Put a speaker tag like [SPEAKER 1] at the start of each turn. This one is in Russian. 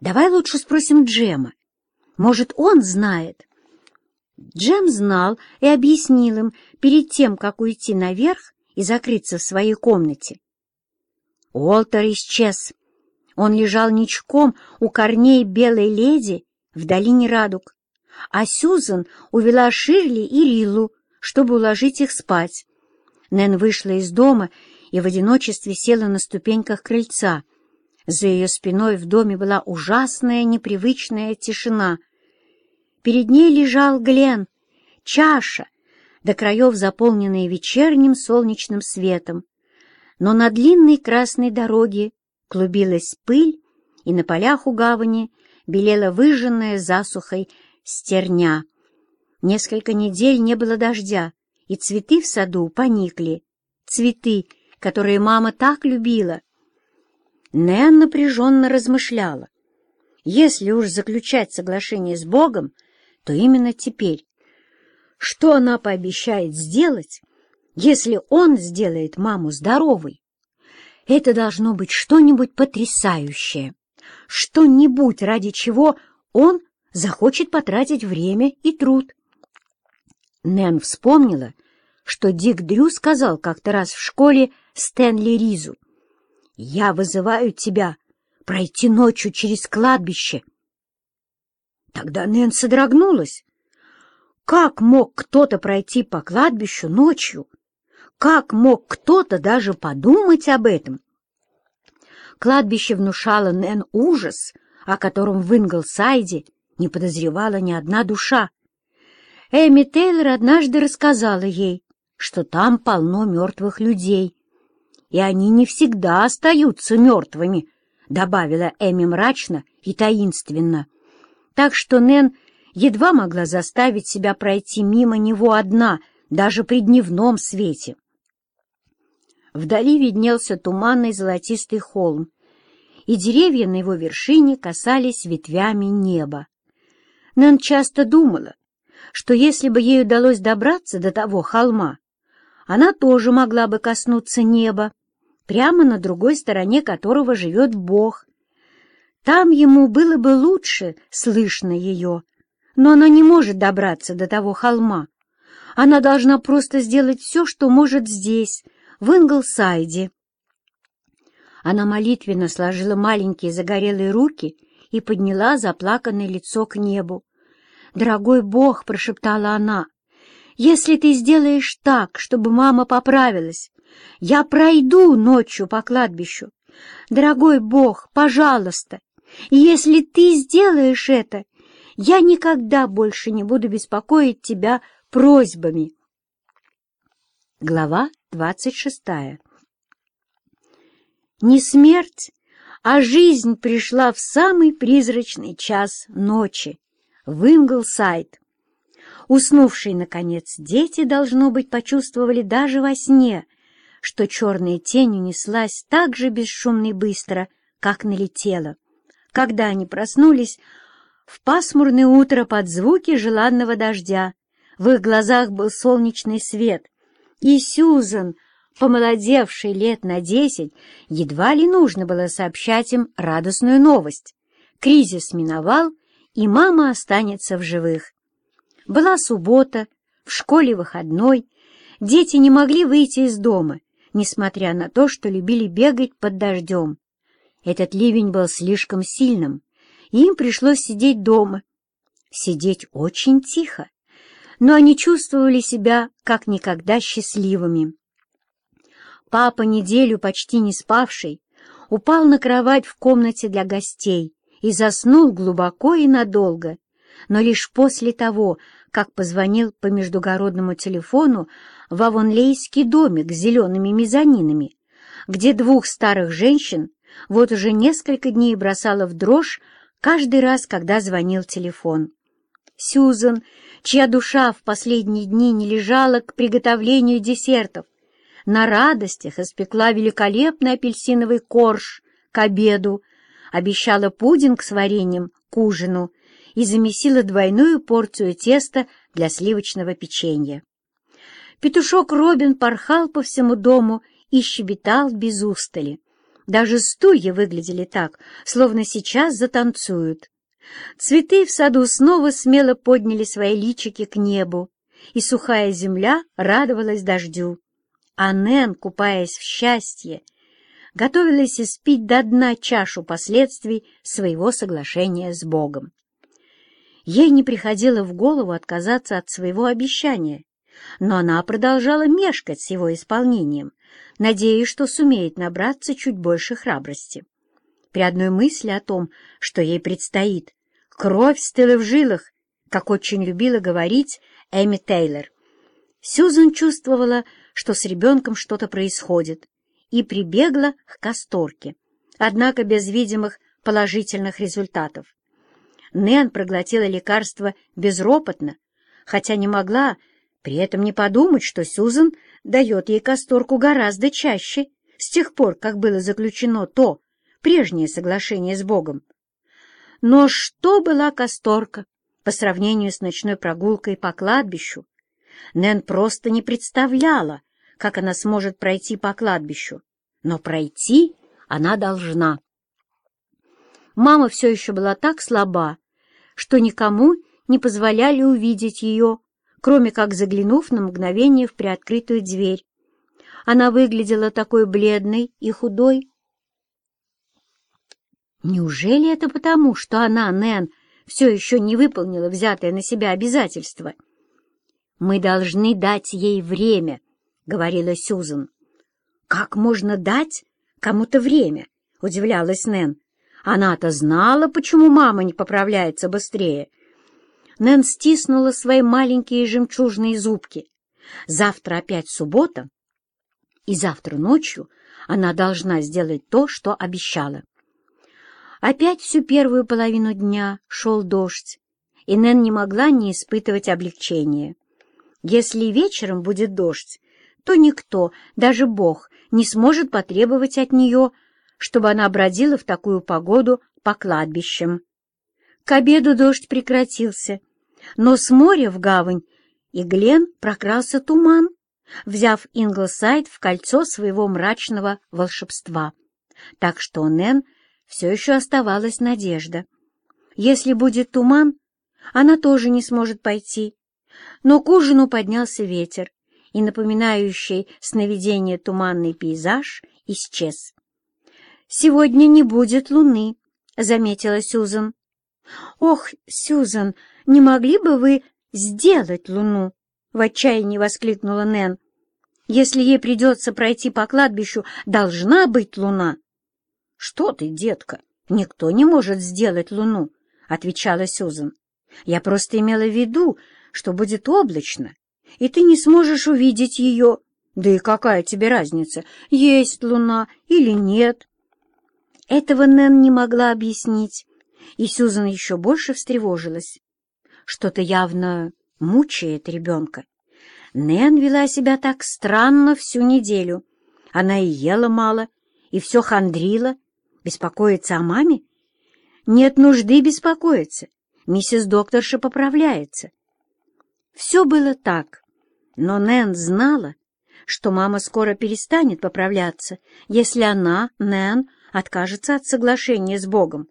[SPEAKER 1] Давай лучше спросим Джема. Может, он знает. Джем знал и объяснил им перед тем, как уйти наверх и закрыться в своей комнате. Уолтер исчез. Он лежал ничком у корней белой леди в долине радуг, а Сюзан увела Ширли и Риллу, чтобы уложить их спать. Нэн вышла из дома и в одиночестве села на ступеньках крыльца. За ее спиной в доме была ужасная непривычная тишина. Перед ней лежал Глен, чаша, до краев заполненная вечерним солнечным светом. Но на длинной красной дороге клубилась пыль, и на полях у гавани белела выжженная засухой стерня. Несколько недель не было дождя, и цветы в саду поникли. Цветы, которые мама так любила. Нэн напряженно размышляла. Если уж заключать соглашение с Богом, то именно теперь. Что она пообещает сделать, если он сделает маму здоровой? Это должно быть что-нибудь потрясающее, что-нибудь, ради чего он захочет потратить время и труд. Нэн вспомнила, что Дик Дрю сказал как-то раз в школе Стэнли Ризу. «Я вызываю тебя пройти ночью через кладбище». Тогда Нэн содрогнулась. Как мог кто-то пройти по кладбищу ночью? Как мог кто-то даже подумать об этом? Кладбище внушало Нэн ужас, о котором в Инглсайде не подозревала ни одна душа. Эми Тейлор однажды рассказала ей, что там полно мертвых людей, и они не всегда остаются мертвыми, добавила Эми мрачно и таинственно. Так что Нэн едва могла заставить себя пройти мимо него одна, даже при дневном свете. Вдали виднелся туманный золотистый холм, и деревья на его вершине касались ветвями неба. Нэн часто думала, что если бы ей удалось добраться до того холма, она тоже могла бы коснуться неба, прямо на другой стороне которого живет Бог. Там ему было бы лучше слышно ее, но она не может добраться до того холма. Она должна просто сделать все, что может здесь, в Инглсайде. Она молитвенно сложила маленькие загорелые руки и подняла заплаканное лицо к небу. «Дорогой Бог!» — прошептала она. «Если ты сделаешь так, чтобы мама поправилась, я пройду ночью по кладбищу. Дорогой Бог, пожалуйста, если ты сделаешь это, я никогда больше не буду беспокоить тебя просьбами». Глава двадцать шестая Не смерть, а жизнь пришла в самый призрачный час ночи в Инглсайд. Уснувшие, наконец, дети, должно быть, почувствовали даже во сне, что черная тень унеслась так же бесшумно и быстро, как налетела. Когда они проснулись, в пасмурное утро под звуки желанного дождя в их глазах был солнечный свет, и Сьюзан, помолодевший лет на десять, едва ли нужно было сообщать им радостную новость. Кризис миновал, и мама останется в живых. Была суббота, в школе выходной, дети не могли выйти из дома, несмотря на то, что любили бегать под дождем. Этот ливень был слишком сильным, и им пришлось сидеть дома. Сидеть очень тихо, но они чувствовали себя как никогда счастливыми. Папа, неделю почти не спавший, упал на кровать в комнате для гостей и заснул глубоко и надолго, но лишь после того, как позвонил по междугородному телефону в Авонлейский домик с зелеными мезонинами, где двух старых женщин вот уже несколько дней бросала в дрожь каждый раз, когда звонил телефон. Сьюзан, чья душа в последние дни не лежала к приготовлению десертов, на радостях испекла великолепный апельсиновый корж к обеду, обещала пудинг с вареньем к ужину и замесила двойную порцию теста для сливочного печенья. Петушок Робин порхал по всему дому и щебетал без устали. Даже стулья выглядели так, словно сейчас затанцуют. Цветы в саду снова смело подняли свои личики к небу, и сухая земля радовалась дождю. А Нэн, купаясь в счастье, готовилась испить до дна чашу последствий своего соглашения с Богом. Ей не приходило в голову отказаться от своего обещания, но она продолжала мешкать с его исполнением, надеясь, что сумеет набраться чуть больше храбрости. При одной мысли о том, что ей предстоит, кровь стыла в жилах, как очень любила говорить Эми Тейлор. Сьюзан чувствовала, что с ребенком что-то происходит, и прибегла к касторке, однако без видимых положительных результатов. Нэн проглотила лекарство безропотно, хотя не могла при этом не подумать, что Сьюзан дает ей касторку гораздо чаще, с тех пор, как было заключено то, прежнее соглашение с Богом. Но что была касторка по сравнению с ночной прогулкой по кладбищу? Нэн просто не представляла, как она сможет пройти по кладбищу, но пройти она должна. Мама все еще была так слаба, что никому не позволяли увидеть ее, кроме как заглянув на мгновение в приоткрытую дверь. Она выглядела такой бледной и худой. Неужели это потому, что она, Нэн, все еще не выполнила взятое на себя обязательство? «Мы должны дать ей время», — говорила Сюзан. «Как можно дать кому-то время?» — удивлялась Нэн. Она-то знала, почему мама не поправляется быстрее. Нэн стиснула свои маленькие жемчужные зубки. Завтра опять суббота, и завтра ночью она должна сделать то, что обещала. Опять всю первую половину дня шел дождь, и Нэн не могла не испытывать облегчения. Если вечером будет дождь, то никто, даже Бог, не сможет потребовать от нее, чтобы она бродила в такую погоду по кладбищам. К обеду дождь прекратился, но с моря в гавань и Глен прокрался туман, взяв Инглсайд в кольцо своего мрачного волшебства. Так что Нэн все еще оставалась надежда. Если будет туман, она тоже не сможет пойти. Но к ужину поднялся ветер, и напоминающий сновидение туманный пейзаж исчез. «Сегодня не будет луны», — заметила Сюзан. «Ох, Сюзан, не могли бы вы сделать луну?» — в отчаянии воскликнула Нэн. «Если ей придется пройти по кладбищу, должна быть луна». «Что ты, детка, никто не может сделать луну», — отвечала Сюзан. «Я просто имела в виду, что будет облачно, и ты не сможешь увидеть ее. Да и какая тебе разница, есть луна или нет?» Этого Нэн не могла объяснить, и Сюзан еще больше встревожилась. Что-то явно мучает ребенка. Нэн вела себя так странно всю неделю. Она и ела мало, и все хандрила. Беспокоиться о маме? Нет нужды беспокоиться. Миссис докторша поправляется. Все было так, но Нэн знала, что мама скоро перестанет поправляться, если она, Нэн, откажется от соглашения с Богом.